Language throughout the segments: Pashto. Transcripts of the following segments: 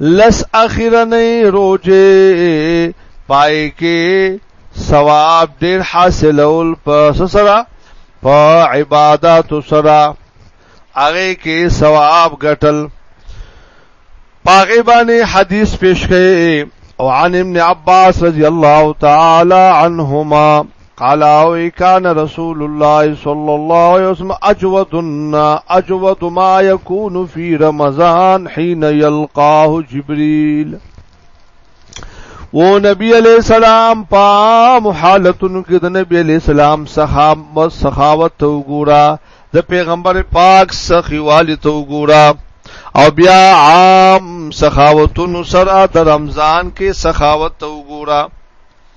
لس اخیرنې روزه پای کې ثواب ډیر حاصلول په سره په عبادت سره هغه کې ثواب ګټل پاغه باندې حدیث پیش کړي او عن ابن عباس رضی الله تعالی عنهما قال او كان رسول الله صلى الله عليه وسلم اجود اجود ما يكون في رمضان حين يلقاه جبريل و نبی علیہ السلام پام حالتونو کې د نبی علیہ السلام صحاب سخاوت تو ګورا د پیغمبر پاک سخیوالی تو ګورا او بیا عام سخاوتونو سره د رمضان کې سخاوت تو ګورا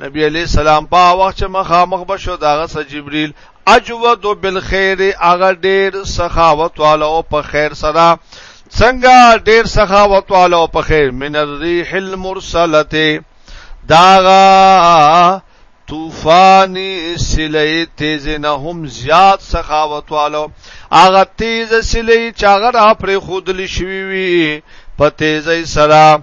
نبی علیہ السلام په وخت چې مخامخ بشو داغه سره جبريل اجود بالخير هغه ډیر سخاوت والا او په خیر سره څنګه ډیر سخاوت والا او په خیر من الريح المرسلته داغا طوفانی سلی تیز نه هم زیات سخاوت والو هغه تیز سلی چاغه را پر خودلی شوی وی په تیزی سره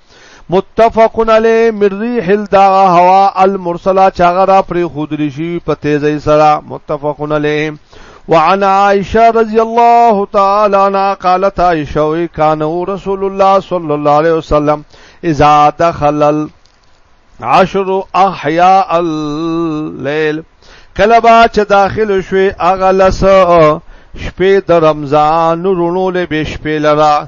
متفقن علی مریح الدا هوا المرسله چاغرا پر خودری شی په تیزی سره متفقن علی وعن عائشه رضی الله تعالی عنها قالت عائشه کان رسول الله صلی الله علیه وسلم اذا دخل العشر احياء الليل کله با چې داخل شوي اغلس شپې د رمضان رونو له بشپې لرا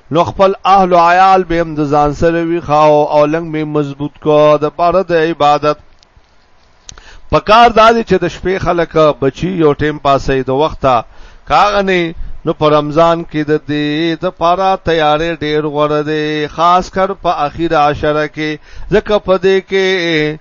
نو خپل اهل او عیال به هم د ځان سره وی خاو او لنګ به مضبوط کو د پاره د عبادت پکار دادی چې د شپې خلک بچي یو ټیم پاسې د وخته کاغنی نو په رمضان کې د دې د پاره تیارې ډېر غوړه دي خاص کر په اخیره عشره کې ځکه په دې کې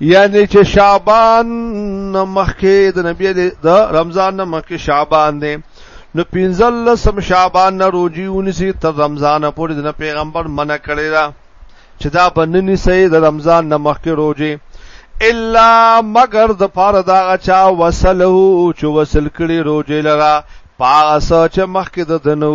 یعنی چې شعبان مخکې د نبی د رمضان نه مخکې شعبان دی نو پنځل سم شعبان نه روزي ونیسي تر رمضان پورې د پیغمبر منع کړی دا چې دا بننی سي د رمضان نه مخکې روزي الا مگر د پاره دا چا وصله چې وصل کړي روزي لرا پاسه چې مخکې د دنو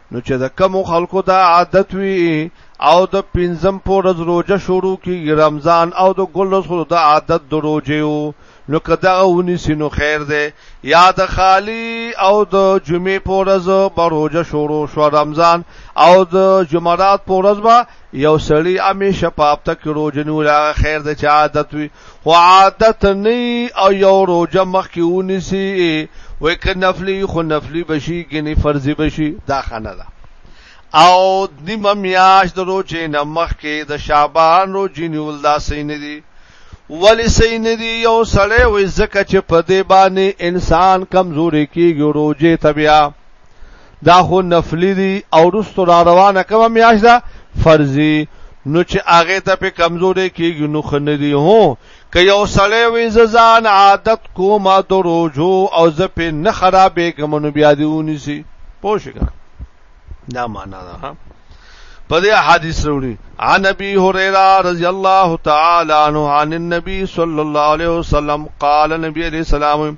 نو چې د کم خلکو دا عادت وي او د پنځم په ورځ روزه شروع کیږي رمضان او د ګل سو د عادت د روزه یو نو کدا ونی سينو خیر ده یا د خالی او د جمعې په ورځ به روزه شروع شو رمضان او د جمعرات په ورځ به یو سړی همیشه په هفته کې روزه نیول خیر ده چې عادت وي خو عادت نه او یو روجه مخکې ونیسي وای که نفلی خو نفلی بشي ګنې فرضي بشي دا خانه ده او نیمه میاش د روجې نه مخکې د شعبان روجې نیول دا صحیح نه دي ولی صحیح نه دي یو سړی وای ځکه چې په دې باندې انسان کمزوري کیږي روجې طبيعه دا خو نفلی دی او رستو را روانه کوم میاش دا فرضی نو چې هغه ته په کمزورې کېږي نو خنه دی هو که یو سړی وي ځان عادت کوم دروجو او زه په نه خرابې کوم نو بیا دی ونی سي پوښګه دا معنا ده په دې حدیث وروړي عن ابي هريره رضی الله تعالی عنه عن النبي صلى الله عليه وسلم قال نبی عليه السلام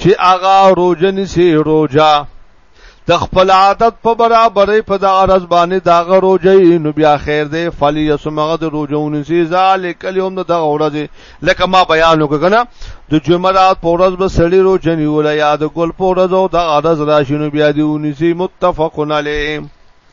چې هغه روزه نیسي روزه د خپل عادت په برابرې په دغه ورځ باندې دغه روزه نو بیا خیر دی فلی یسمغه د روزه ونیسي ذالک اليوم د دغه ورځ لکه ما بیان وکړه د جمعرات په ورځ به سړی روزه نیول یا د ګل په ورځ او دغه ورځ راشي نو بیا دی ونیسي متفقن علیه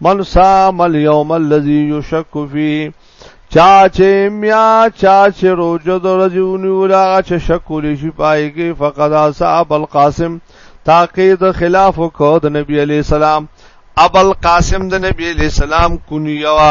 من سام اليوم الذي يشك فيه چا چې میا چا چې روزه د رجونی ولا چې شکول شي پای کې فقد اصحاب القاسم تاکید خلاف کو د نبی علی سلام ابل قاسم د نبی علی سلام کونیوا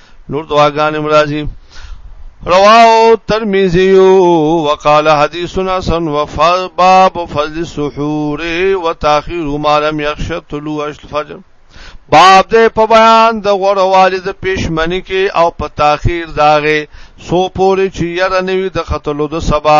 نور دعاګانې مرضی رواه ترمذی وقال حدیث حسن وفضل باب فضل السحور وتاخير ما لم يخش طلوع الفجر باب دې په بیان د غوړه والد پېشمنی کې او په تاخير داغه سو پورې چې ير نوي د خطلو د سبا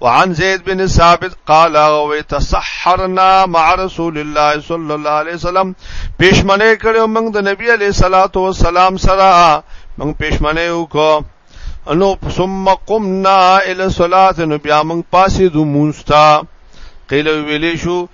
وعن زيد بن ثابت قال وتسحرنا مع رسول الله صلى الله عليه وسلم پښمنه کړو موږ د نبی عليه صلوات و سلام سره موږ پښمنه وکړو انو ثم قمنا الى صلاه نو بیا موږ پاسې د مونستا قیل ویلی شو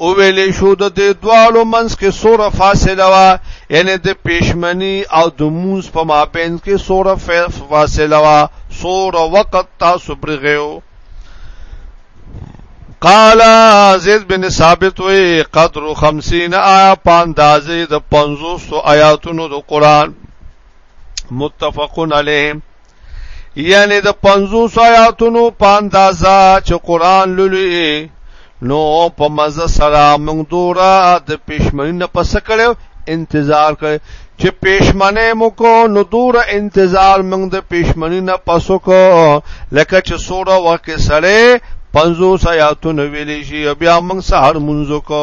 او ویلې شو د دې دوالو منځ کې سوره فاصله وا یعنی د پېشمنی او د مونږ په مابین کې سوره فاصله وا سوره وقت تاسو برغیو قال زید بن ثابت وی قدر 50 آیا پاندازې د 500 آیاتونو د قران متفقن علیه یعنی د 500 آیاتونو پاندازا چې قران لولي نو په مزه سره موږ دورا د پښمنۍ نه پس کړو انتظار کړ چې پښمنه مو کو نو دور انتظار موږ د پښمنۍ نه پسو کو لکه چې سوره وکه سره 500 آیاتونه ویلې شي بیا موږ سهار منځو کو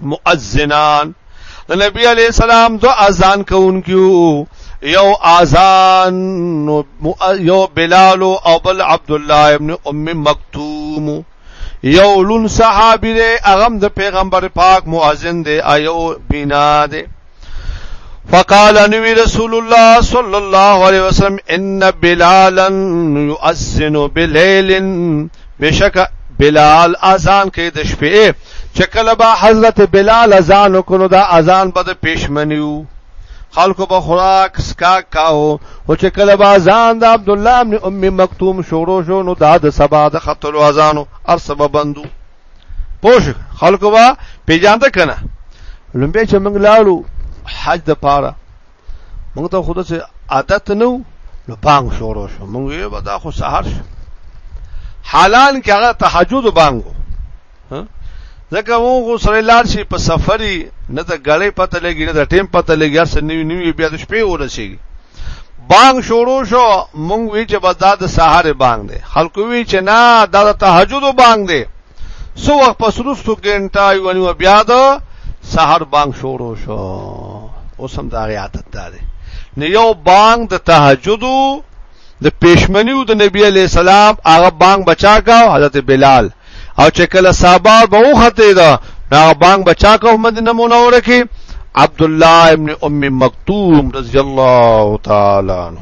مؤذنان د نبی علی السلام دو اذان کوونکیو یو اذان یو بلال او بل عبد الله ابن ام مکتوم یو لون صحابی دی اغم د پیغمبر پاک مؤذن دی ایو بنا دی فقال نبی رسول الله صلی الله علیه وسلم ان بلالا يؤذن بالليل بشک بلال اذان کوي د شپې چې کله به حضرت بلال اذان وکړو دا اذان به د پېشمنیو خلکو به خوراک سکا کاو او چې کله به اذان د عبد الله ابن ام مکتوم شروع شو نو دا د سبا د خطر اذانو ار سبب بندو پوش خلکو با پیجانده کنه لومبه چې موږ لاړو حج د پاره موږ ته خود څه عادت نو نو بانګ شروع شو موږ یې به دا خو سحر شو حالان کې هغه تهجد بانګو ځکه وو خو سره لار شي په سفري نه د غړې پته لګي نه د ټیم پته لګي هر څه نیو نیو بیا د شپې ورسیږي بانګ شروع شو مونږ وی چې بس دا د سحر بانګ دی خلکو وی چې نه دا د تهجد بانګ دی سو وخت پس رستو ګنټه یو نیو بیا د سحر بانګ شروع شو اوس هم دا عادت ده نه یو بانګ د تهجد د پېشمنیو د نبی علی سلام هغه بانګ بچا کا حضرت بلال او چې کله صحابه به وخته دا هغه بانګ بچا کو مدینه منوره کې عبد الله ابن ام مکتوم رضی الله تعالی عنہ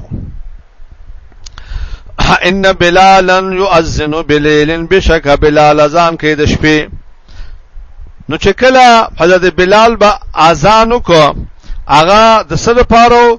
ان بلالا يؤذن بليل بشک بلال اذان کې د شپې نو چې کله حضرت بلال به اذان وکړ هغه د سره پاره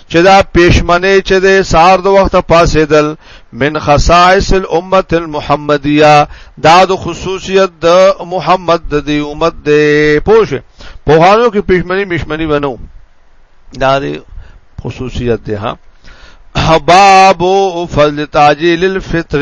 چې دا پېشمنې چې د سار د وخت پاسېدل من خصائص الامه المحمديه دا د خصوصیت د محمد د دی امت دی پوه په هغه کې پېشمنې مشمنې ونو دا د خصوصیت دی ها باب فضل تعجیل الفطر